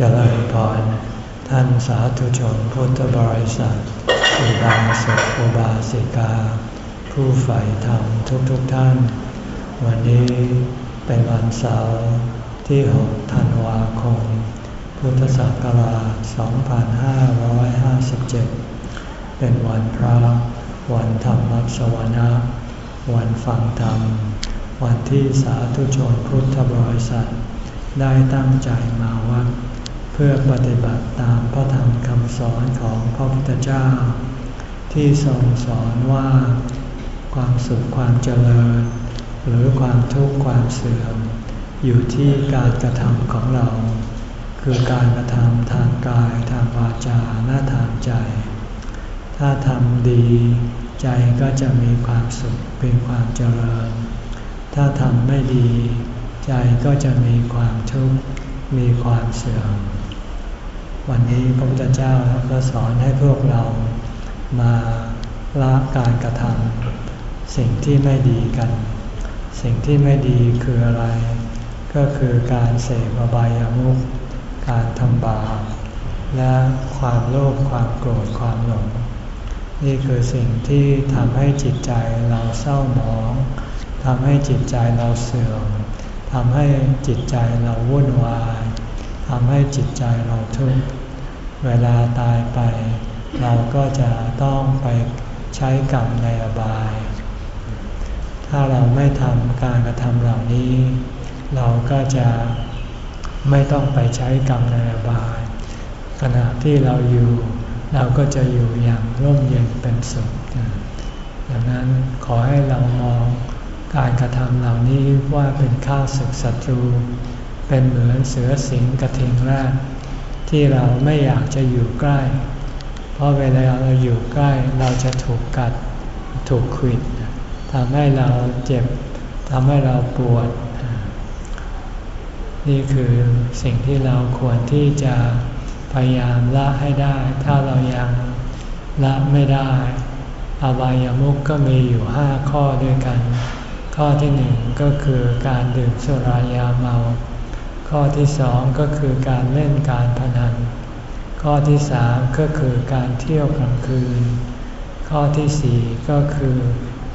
เจริญพร ท่านสาธุชนพุทธบริษัทอุบาสกอุบาสิกา ผู้ใฝ่ธรรมทุกๆทท่าน วันนี้เป็นวันเสาร์ที่ 6 ธันวาคม พุทธศักราช 2557 เป็นวันพระ วันธรรมสวนะ วันฟังธรรม วันที่สาธุชนพุทธบริษัท ได้ตั้งใจมาวัด เพื่อปฏิบัติตามพระธรรมคำสอนของพระพุทธเจ้า ที่ทรงสอนว่า ความสุขความเจริญ หรือความทุกข์ความเสื่อม อยู่ที่การกระทำของเรา คือการกระทำทางกายทางวาจาหน้าทางใจ ถ้าทำดีใจก็จะมีความสุขเป็นความเจริญ ถ้าทำไม่ดี ใจก็จะมีความทุกข์มีความเสื่อม วันนี้พระพุทธเจ้าก็สอนให้พวกเรามาละการกระทำสิ่งที่ไม่ดีกัน สิ่งที่ไม่ดีคืออะไร ก็คือการเสพอบายามุขการทำบาปและความโลภความโกรธความหลงนี่คือสิ่งที่ทำให้จิตใจเราเศร้าหมองทำให้จิตใจเราเสื่อมทำให้จิตใจเราวุ่นวายทำให้จิตใจเราทุกข์ เวลาตายไป เราก็จะต้องไปใช้กรรมในอบาย ถ้าเราไม่ทำการกระทำเหล่านี้ เราก็จะไม่ต้องไปใช้กรรมในอบาย ขณะที่เราอยู่ เราก็จะอยู่อย่างร่มเย็นเป็นสุขดังนั้นขอให้เรามองการกระทำเหล่านี้ว่าเป็นข้าศึกศัตรู เป็นเหมือนเสือสิงกระทิงแรก ที่เราไม่อยากจะอยู่ใกล้ เพราะเวลาเราอยู่ใกล้เราจะถูกกัด ถูกขิดทำให้เราเจ็บทำให้เราปวด นี่คือสิ่งที่เราควรที่จะพยายามละให้ได้ ถ้าเรายังละไม่ได้อบายามุกก็มีอยู่ห้าข้อด้วยกัน ข้อที่หนึ่งก็คือการดื่มสุรายาเมา ข้อที่สองก็คือการเล่นการพนัน ข้อที่สามก็คือการเที่ยวกลางคืน ข้อที่สี่ก็คือ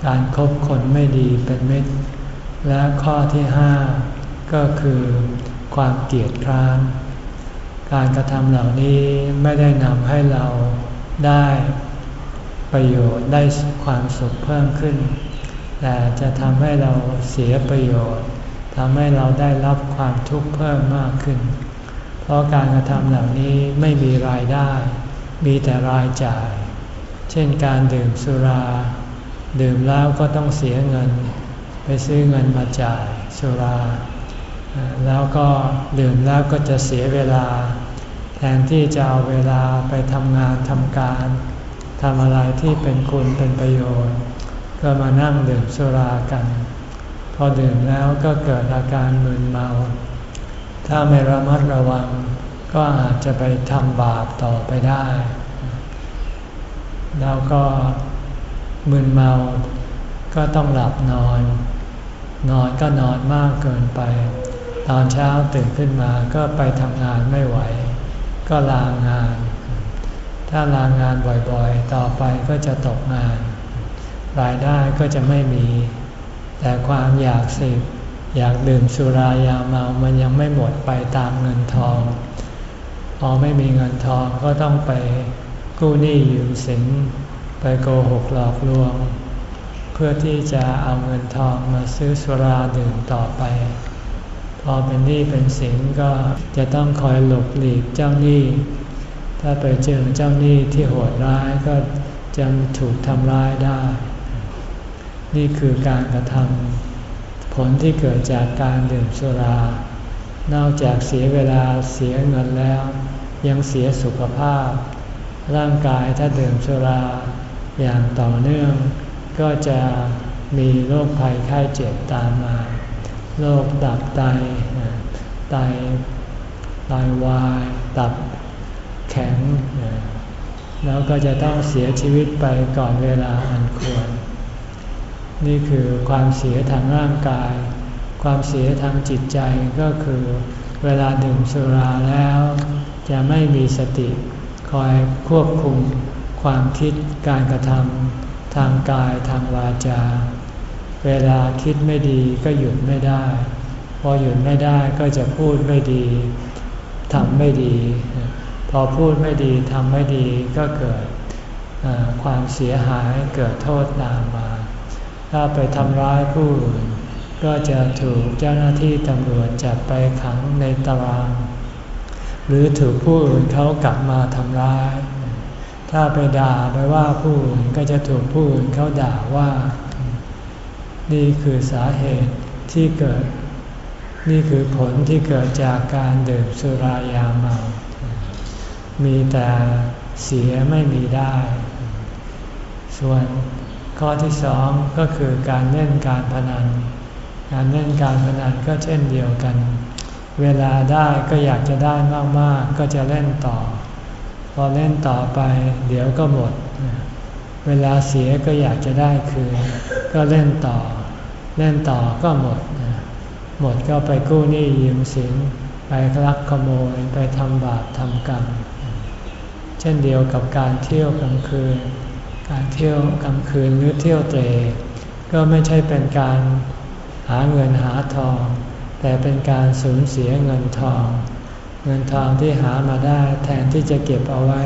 การคบคนไม่ดีเป็นมิตร และข้อที่ห้าก็คือความเกลียดคร้าน การกระทำเหล่านี้ไม่ได้นำให้เราได้ประโยชน์ได้ความสุขเพิ่มขึ้น แต่จะทำให้เราเสียประโยชน์ ทำให้เราได้รับความทุกข์เพิ่มมากขึ้น เพราะการกระทำเหล่านี้ไม่มีรายได้ มีแต่รายจ่าย เช่นการดื่มสุรา ดื่มแล้วก็ต้องเสียเงิน ไปซื้อเงินมาจ่ายสุรา แล้วก็ดื่มแล้วก็จะเสียเวลา แทนที่จะเอาเวลาไปทำงานทำการทำอะไรที่เป็นคุณเป็นประโยชน์ ก็มานั่งดื่มสุรากัน อดื่มแล้วก็เกิดอาการมึนเมา ถ้าไม่ระมัดระวัง ก็อาจจะไปทำบาปต่อไปได้ แล้วก็มึนเมา ก็ต้องหลับนอน นอนก็นอนมากเกินไป ตอนเช้าตื่นขึ้นมาก็ไปทำงานไม่ไหว ก็ลางาน ถ้าลางานบ่อยๆ ต่อไปก็จะตกงาน รายได้ก็จะไม่มี แต่ความอยากเสพอยากดื่มสุรายาเมา มันยังไม่หมดไปตามเงินทอง พอไม่มีเงินทองก็ต้องไปกู้หนี้ยืมสินไปโกหกหลอกลวง เพื่อที่จะเอาเงินทองมาซื้อสุราดื่มต่อไป พอเป็นหนี้เป็นสินก็จะต้องคอยหลบหลีกเจ้าหนี้ ถ้าไปเจอเจ้าหนี้ที่โหดร้ายก็จะถูกทำร้ายได้ นี่คือการกระทำผลที่เกิดจากการดื่มสุรา นอกจากเสียเวลาเสียเงินแล้ว ยังเสียสุขภาพ ร่างกายถ้าดื่มสุราอย่างต่อเนื่อง ก็จะมีโรคภัยไข้เจ็บตามมา โรคตับไต ไต ไตวาย ตับแข็ง แล้วก็จะต้องเสียชีวิตไปก่อนเวลาอันควร นี่คือความเสียทางร่างกาย ความเสียทางจิตใจก็คือ เวลาดื่มสุราแล้ว จะไม่มีสติ คอยควบคุม ความคิดการกระทำทางกายทางวาจา เวลาคิดไม่ดีก็หยุดไม่ได้ พอหยุดไม่ได้ก็จะพูดไม่ดีทำไม่ดี พอพูดไม่ดีทำไม่ดีก็เกิดความเสียหายเกิดโทษตามมา ถ้าไปทำร้ายผู้อื่นก็จะถูกเจ้าหน้าที่ตำรวจจับไปขังในตาราง หรือถูกผู้อื่นเขากลับมาทำร้าย ถ้าไปด่าไปว่าผู้อื่นก็จะถูกผู้อื่นเขาด่าว่า นี่คือสาเหตุที่เกิด นี่คือผลที่เกิดจากการดื่มสุรายาเมา มีแต่เสียไม่มีได้ ส่วน ข้อที่สองก็คือการเล่นการพนัน การเล่นการพนันก็เช่นเดียวกัน เวลาได้ก็อยากจะได้มากๆ ก็จะเล่นต่อ พอเล่นต่อไปเดี๋ยวก็หมด เวลาเสียก็อยากจะได้คืน ก็เล่นต่อ เล่นต่อก็หมด หมดก็ไปกู้หนี้ยืมสิน ไปลักขโมย ไปทำบาปทำกรรม เช่นเดียวกับการเที่ยวกลางคืน การเที่ยวกลางคืนหรือเที่ยวเตะก็ไม่ใช่เป็นการหาเงินหาทอง แต่เป็นการสูญเสียเงินทอง เงินทองที่หามาได้แทนที่จะเก็บเอาไว้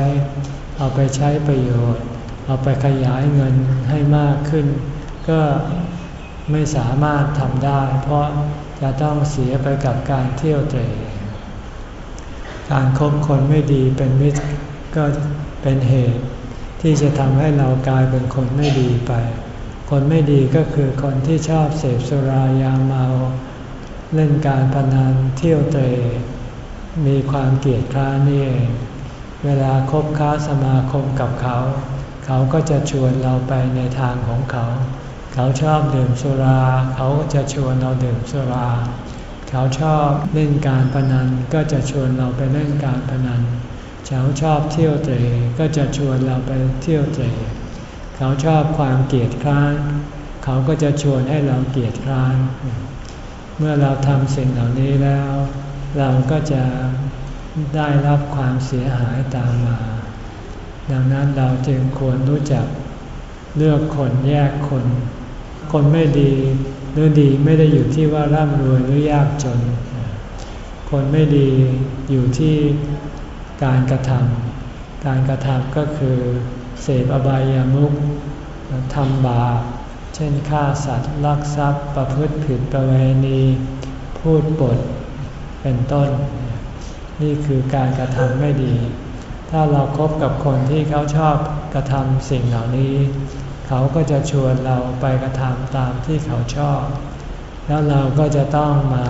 เอาไปใช้ประโยชน์ เอาไปขยายเงินให้มากขึ้น ก็ไม่สามารถทำได้ เพราะจะต้องเสียไปกับการเที่ยวเตะการคบคนไม่ดีเป็นมิตรก็เป็นเหตุ ที่จะทำให้เรากลายเป็นคนไม่ดีไป คนไม่ดีก็คือคนที่ชอบเสพสุรายาเมา เล่นการพนันเที่ยวเตะมีความเกลียดคร้านนี่เองเวลาคบค้าสมาคมกับเขา เขาก็จะชวนเราไปในทางของเขา เขาชอบดื่มสุรา เขาจะชวนเราดื่มสุรา เขาชอบเล่นการพนันก็จะชวนเราไปเล่นการพนัน เขาชอบเที่ยวเตะก็จะชวนเราไปเที่ยวเตะเขาชอบความเกลียดคร้าน เขาก็จะชวนให้เราเกลียดคร้าน เมื่อเราทำสิ่งเหล่านี้แล้ว เราก็จะได้รับความเสียหายตามมา ดังนั้นเราจึงควรรู้จักเลือกคนแยกคน คนไม่ดีหรือดีไม่ได้อยู่ที่ว่าร่ำรวยหรือยากจน คนไม่ดีอยู่ที่ การกระทำการกระทำก็คือเสพอบายามุขทำบาปเช่นฆ่าสัตว์ลักทรัพย์ประพฤติผิดประเวณี พูดปดเป็นต้น นี่คือการกระทำไม่ดี ถ้าเราครบกับคนที่เขาชอบกระทำสิ่งเหล่านี้ เขาก็จะชวนเราไปกระทำตามที่เขาชอบ แล้วเราก็จะต้องมา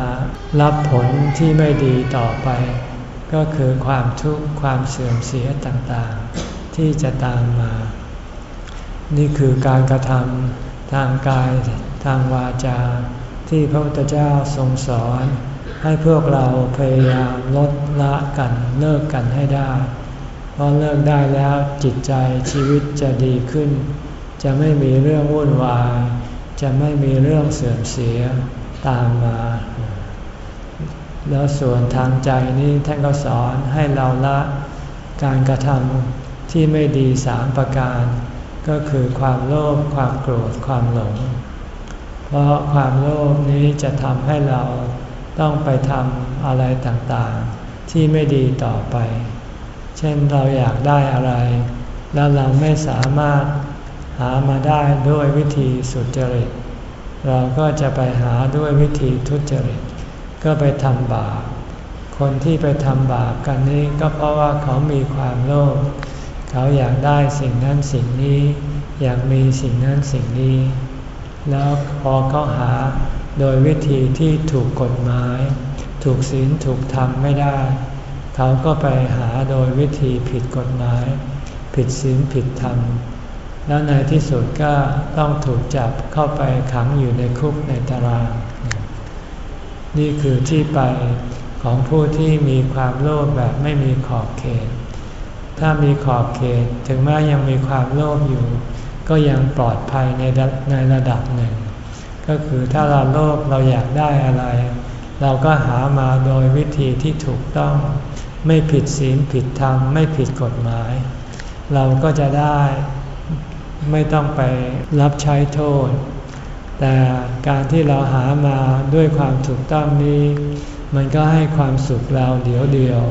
รับผลที่ไม่ดีต่อไป ก็คือความทุกข์ความเสื่อมเสียต่างๆ ที่จะตามมา นี่คือการกระทำทางกายทางวาจา ที่พระพุทธเจ้าทรงสอน ให้พวกเราพยายามลดละกันเลิกกันให้ได้ เพราะเลิกได้แล้วจิตใจชีวิตจะดีขึ้น จะไม่มีเรื่องวุ่นวาย จะไม่มีเรื่องเสื่อมเสียตามมา แล้วส่วนทางใจนี้ท่านก็สอนให้เราละการกระทำที่ไม่ดีสามประการ ก็คือความโลภความโกรธความหลง เพราะความโลภนี้จะทำให้เราต้องไปทำอะไรต่างๆ ที่ไม่ดีต่อไป เช่นเราอยากได้อะไร แล้วเราไม่สามารถหามาได้ด้วยวิธีสุจริต เราก็จะไปหาด้วยวิธีทุจริต ก็ไปทำบาป คนที่ไปทำบาปกันนี้ก็เพราะว่าเขามีความโลภ เขาอยากได้สิ่งนั้นสิ่งนี้ อยากมีสิ่งนั้นสิ่งนี้ แล้วพอเขาหาโดยวิธีที่ถูกกฎหมาย ถูกศีลถูกธรรมไม่ได้ เขาก็ไปหาโดยวิธีผิดกฎหมาย ผิดศีลผิดธรรม แล้วในที่สุดก็ต้องถูกจับเข้าไปขังอยู่ในคุกในตาราง นี่คือที่ไปของผู้ที่มีความโลภแบบไม่มีขอบเขต ถ้ามีขอบเขตถึงแม้ยังมีความโลภอยู่ ก็ยังปลอดภัยในในระดับหนึ่ง ก็คือถ้าเราโลภเราอยากได้อะไร เราก็หามาโดยวิธีที่ถูกต้อง ไม่ผิดศีลผิดธรรมไม่ผิดกฎหมาย เราก็จะได้ไม่ต้องไปรับใช้โทษ แต่การที่เราหามาด้วยความถูกต้องนี้ มันก็ให้ความสุขเราเดี๋ยวเดียว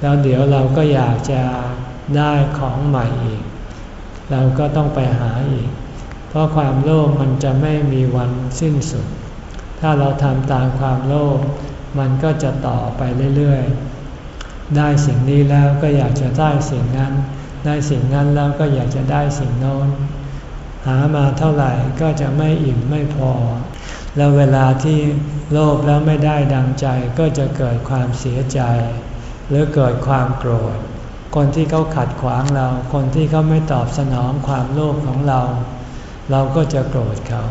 แล้วเดี๋ยวเราก็อยากจะได้ของใหม่อีก เราก็ต้องไปหาอีก เพราะความโลภมันจะไม่มีวันสิ้นสุด ถ้าเราทำตามความโลภมันก็จะต่อไปเรื่อยๆ ได้สิ่งนี้แล้วก็อยากจะได้สิ่งนั้น ได้สิ่งนั้นแล้วก็อยากจะได้สิ่งโน้น หามาเท่าไหร่ก็จะไม่อิ่มไม่พอ แล้วเวลาที่โลภแล้วไม่ได้ดังใจก็จะเกิดความเสียใจ หรือเกิดความโกรธ คนที่เขาขัดขวางเรา คนที่เขาไม่ตอบสนองความโลภของเรา เราก็จะโกรธเขา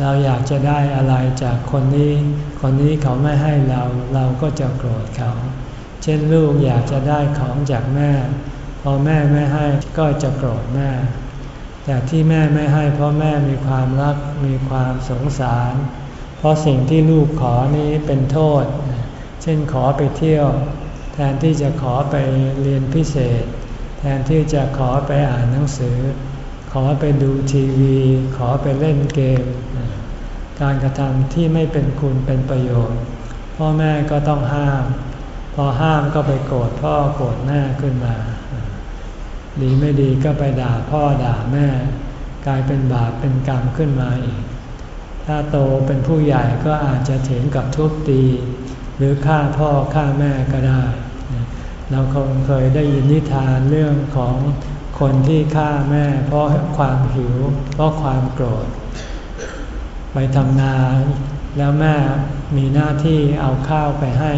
เราอยากจะได้อะไรจากคนนี้ คนนี้เขาไม่ให้เราเราก็จะโกรธเขา เช่นลูกอยากจะได้ของจากแม่ พอแม่ไม่ให้ก็จะโกรธแม่ แต่ที่แม่ไม่ให้เพราะแม่มีความรักมีความสงสาร เพราะสิ่งที่ลูกขอนี้เป็นโทษ เช่นขอไปเที่ยว แทนที่จะขอไปเรียนพิเศษ แทนที่จะขอไปอ่านหนังสือ ขอไปดูทีวี ขอไปเล่นเกม การกระทำที่ไม่เป็นคุณเป็นประโยชน์ พ่อแม่ก็ต้องห้าม พอห้ามก็ไปโกรธพ่อโกรธแม่ขึ้นมา ดีไม่ดีก็ไปด่าพ่อด่าแม่ กลายเป็นบาปเป็นกรรมขึ้นมาอีก ถ้าโตเป็นผู้ใหญ่ก็อาจจะถึงกับทุบตี หรือฆ่าพ่อฆ่าแม่ก็ได้ เราคงเคยได้ยินนิทานเรื่องของคนที่ฆ่าแม่เพราะความหิว เพราะความโกรธ ไปทำนาแล้วแม่มีหน้าที่เอาข้าวไปให้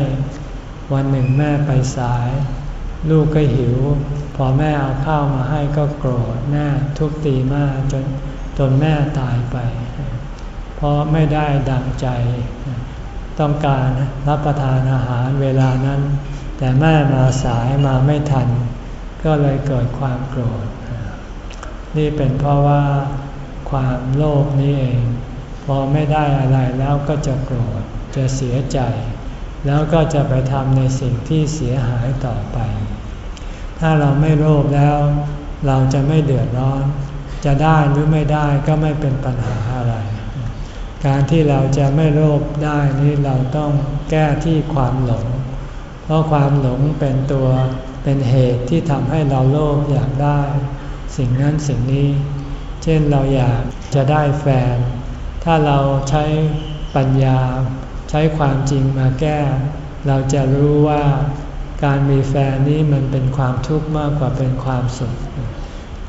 วันหนึ่งแม่ไปสาย ลูกก็หิว พอแม่เอาข้าวมาให้ก็โกรธแม่ทุบตีมากจนจนแม่ตายไป เพราะไม่ได้ดังใจ ต้องการรับประทานอาหารเวลานั้น แต่แม่มาสายมาไม่ทัน ก็เลยเกิดความโกรธ นี่เป็นเพราะว่าความโลภนี้เอง พอไม่ได้อะไรแล้วก็จะโกรธจะเสียใจ แล้วก็จะไปทำในสิ่งที่เสียหายต่อไป ถ้าเราไม่โลภแล้ว เราจะไม่เดือดร้อน จะได้หรือไม่ได้ก็ไม่เป็นปัญหาอะไร การที่เราจะไม่โลภได้นี่เราต้องแก้ที่ความหลง เพราะความหลงเป็นตัวเป็นเหตุที่ทำให้เราโลภอยากได้ สิ่งนั้นสิ่งนี้ เช่นเราอยากจะได้แฟน ถ้าเราใช้ปัญญา ใช้ความจริงมาแก้ เราจะรู้ว่า การมีแฟนนี้มันเป็นความทุกข์มากกว่าเป็นความสุข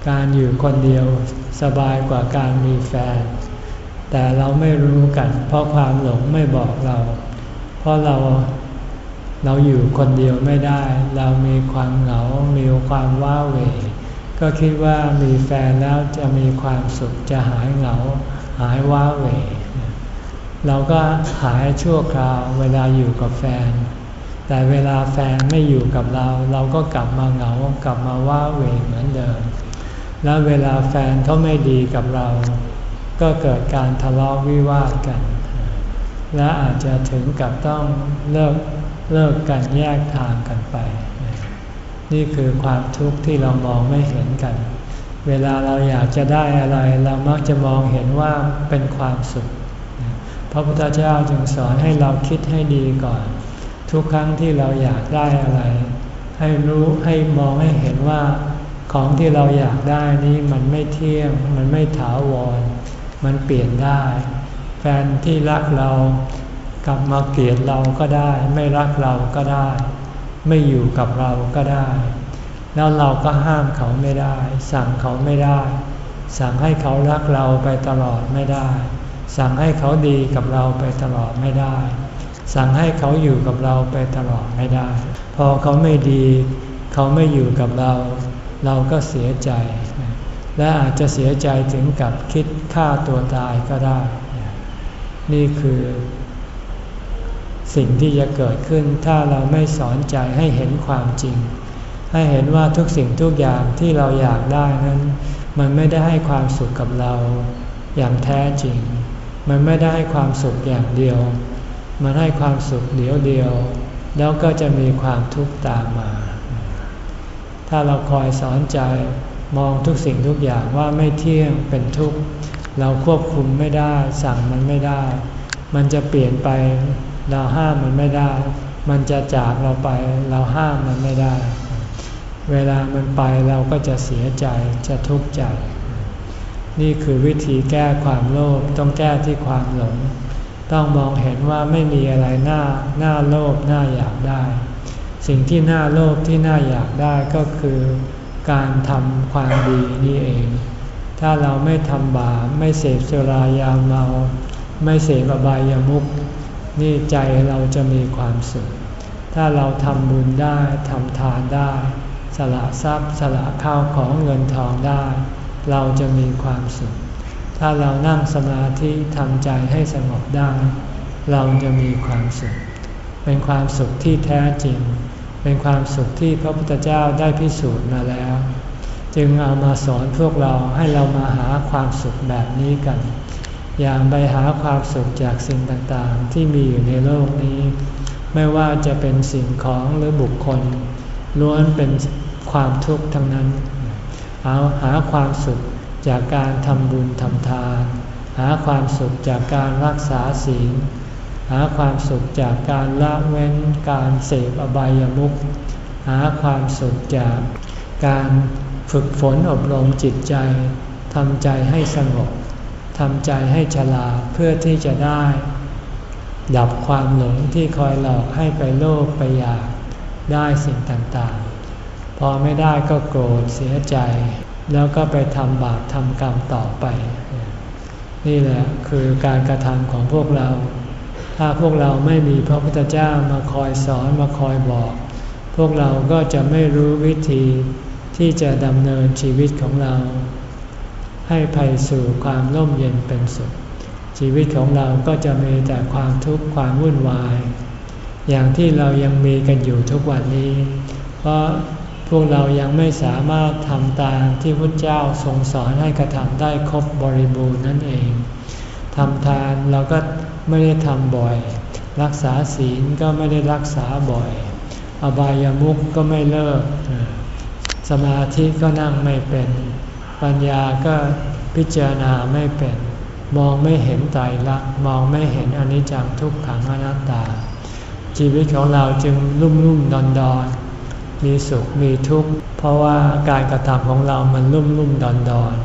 การอยู่คนเดียวสบายกว่าการมีแฟน แต่เราไม่รู้กัน เพราะความหลงไม่บอกเรา เพราะเราเราอยู่คนเดียวไม่ได้ เรามีความเหงา มีความว้าเหวก็คิดว่ามีแฟนแล้วจะมีความสุขจะหายเหงา หายว้าเหวเราก็หายชั่วคราวเวลาอยู่กับแฟน แต่เวลาแฟนไม่อยู่กับเรา เราก็กลับมาเหงากลับมาว้าเหวเหมือนเดิม แล้วเวลาแฟนเขาไม่ดีกับเรา ก็เกิดการทะเลาะวิวาทกัน และอาจจะถึงกับต้องเลิกเลิกกันแยกทางกันไป นี่คือความทุกข์ที่เรามองไม่เห็นกัน เวลาเราอยากจะได้อะไร เรามักจะมองเห็นว่าเป็นความสุข พระพุทธเจ้าจึงสอนให้เราคิดให้ดีก่อน ทุกครั้งที่เราอยากได้อะไร ให้รู้ให้มองให้เห็นว่า ของที่เราอยากได้นี้มันไม่เที่ยง มันไม่ถาวร มันเปลี่ยนได้ แฟนที่รักเรากลับมาเกลียดเราก็ได้ ไม่รักเราก็ได้ ไม่อยู่กับเราก็ได้ แล้วเราก็ห้ามเขาไม่ได้ สั่งเขาไม่ได้ สั่งให้เขารักเราไปตลอดไม่ได้ สั่งให้เขาดีกับเราไปตลอดไม่ได้ สั่งให้เขาอยู่กับเราไปตลอดไม่ได้ พอเขาไม่ดี เขาไม่อยู่กับเรา เราก็เสียใจ และอาจจะเสียใจถึงกับคิดฆ่าตัวตายก็ได้ นี่คือสิ่งที่จะเกิดขึ้นถ้าเราไม่สอนใจให้เห็นความจริง ให้เห็นว่าทุกสิ่งทุกอย่างที่เราอยากได้นั้น มันไม่ได้ให้ความสุขกับเราอย่างแท้จริง มันไม่ได้ให้ความสุขอย่างเดียว มันให้ความสุขเดียวเดียว แล้วก็จะมีความทุกข์ตามมา ถ้าเราคอยสอนใจมองทุกสิ่งทุกอย่างว่าไม่เที่ยงเป็นทุกข์ เราควบคุมไม่ได้ สั่งมันไม่ได้ มันจะเปลี่ยนไปเราห้ามมันไม่ได้ มันจะจากเราไปเราห้ามมันไม่ได้ เวลามันไปเราก็จะเสียใจจะทุกข์ใจ นี่คือวิธีแก้ความโลภต้องแก้ที่ความหลง ต้องมองเห็นว่าไม่มีอะไรน่าน่าโลภน่าอยากได้ สิ่งที่น่าโลภที่น่าอยากได้ก็คือการทำความดีนี่เอง ถ้าเราไม่ทำบาปไม่เสพสุรายาเมา ไม่เสพอบายามุขนี่ใจเราจะมีความสุข ถ้าเราทำบุญได้ทำทานได้ สละทรัพย์สละข้าวของเงินทองได้ เราจะมีความสุข ถ้าเรานั่งสมาธิทำใจให้สงบได้ เราจะมีความสุข เป็นความสุขที่แท้จริง เป็นความสุขที่พระพุทธเจ้าได้พิสูจน์มาแล้ว จึงเอามาสอนพวกเราให้เรามาหาความสุขแบบนี้กัน อย่างไปหาความสุขจากสิ่งต่างๆ ที่มีอยู่ในโลกนี้ ไม่ว่าจะเป็นสิ่งของหรือบุคคลล้วนเป็นความทุกข์ทั้งนั้น เอาหาความสุข จากการทำบุญทำทาน หาความสุขจากการรักษาศีล หาความสุขจากการละเว้นการเสพอบายามุข หาความสุขจากการฝึกฝนอบรมจิตใจทำใจให้สงบทำใจให้ฉลาดเพื่อที่จะได้ ดับความหลงที่คอยหลอกให้ไปโลภไปอยากได้สิ่งต่างๆ พอไม่ได้ก็โกรธเสียใจ แล้วก็ไปทำบาปทำกรรมต่อไป นี่แหละคือการกระทำของพวกเรา ถ้าพวกเราไม่มีพระพุทธเจ้ามาคอยสอนมาคอยบอก พวกเราก็จะไม่รู้วิธีที่จะดำเนินชีวิตของเรา ให้ไปสู่ความร่มเย็นเป็นสุข ชีวิตของเราก็จะมีแต่ความทุกข์ความวุ่นวาย อย่างที่เรายังมีกันอยู่ทุกวันนี้ เพราะ พวกเรายังไม่สามารถทำตามที่พระเจ้าทรงสอนให้กระทำได้ครบบริบูรณ์นั่นเองทำทานเราก็ไม่ได้ทำบ่อย รักษาศีลก็ไม่ได้รักษาบ่อย อบายามุขก็ไม่เลิก สมาธิก็นั่งไม่เป็น ปัญญาก็พิจารณาไม่เป็น มองไม่เห็นไตรลักษณ์มองไม่เห็นอนิจจังทุกขังอนัตตา ชีวิตของเราจึงรุ่มรุ่มดอนดอน มีสุขมีทุกข์ เพราะว่าการกระทำของเรามันรุ่มรุ่มดอนดอน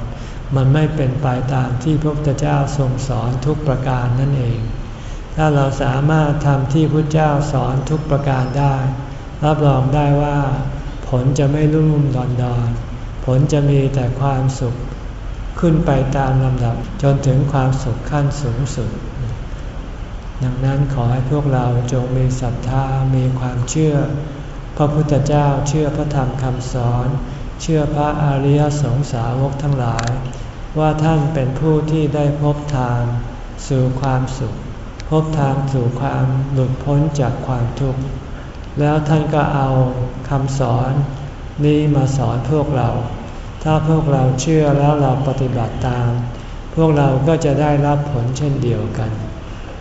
มันไม่เป็นไปตามที่พระพุทธเจ้าทรงสอนทุกประการนั่นเอง ถ้าเราสามารถทำที่พระเจ้าสอนทุกประการได้ รับรองได้ว่า ผลจะไม่รุ่มรุ่มดอนดอนผลจะมีแต่ความสุขขึ้นไปตามลำดับจนถึงความสุขขั้นสูงสุด ดังนั้นขอให้พวกเราจงมีศรัทธา มีความเชื่อ ระพุทธเจ้าเชื่อพระธรรมคำสอน เชื่อพระอริยสงสาวกทั้งหลาย ว่าท่านเป็นผู้ที่ได้พบทางสู่ความสุข พบทางสู่ความหลุดพ้นจากความทุกข์ แล้วท่านก็เอาคำสอนนี้มาสอนพวกเรา ถ้าพวกเราเชื่อแล้วเราปฏิบัติตาม พวกเราก็จะได้รับผลเช่นเดียวกัน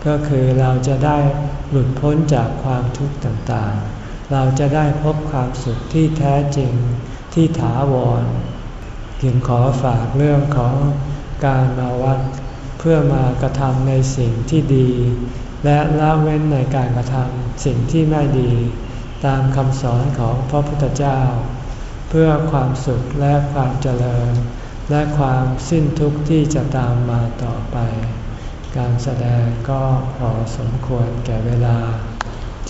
ก็คือเราจะได้หลุดพ้นจากความทุกข์ต่างๆ เราจะได้พบความสุขที่แท้จริงที่ถาวร จึงขอฝากเรื่องของการมาวัด เพื่อมากระทำในสิ่งที่ดี และละเว้นในการกระทำสิ่งที่ไม่ดี ตามคำสอนของพระพุทธเจ้า เพื่อความสุขและความเจริญ และความสิ้นทุกข์ที่จะตามมาต่อไป การแสดงก็พอสมควรแก่เวลา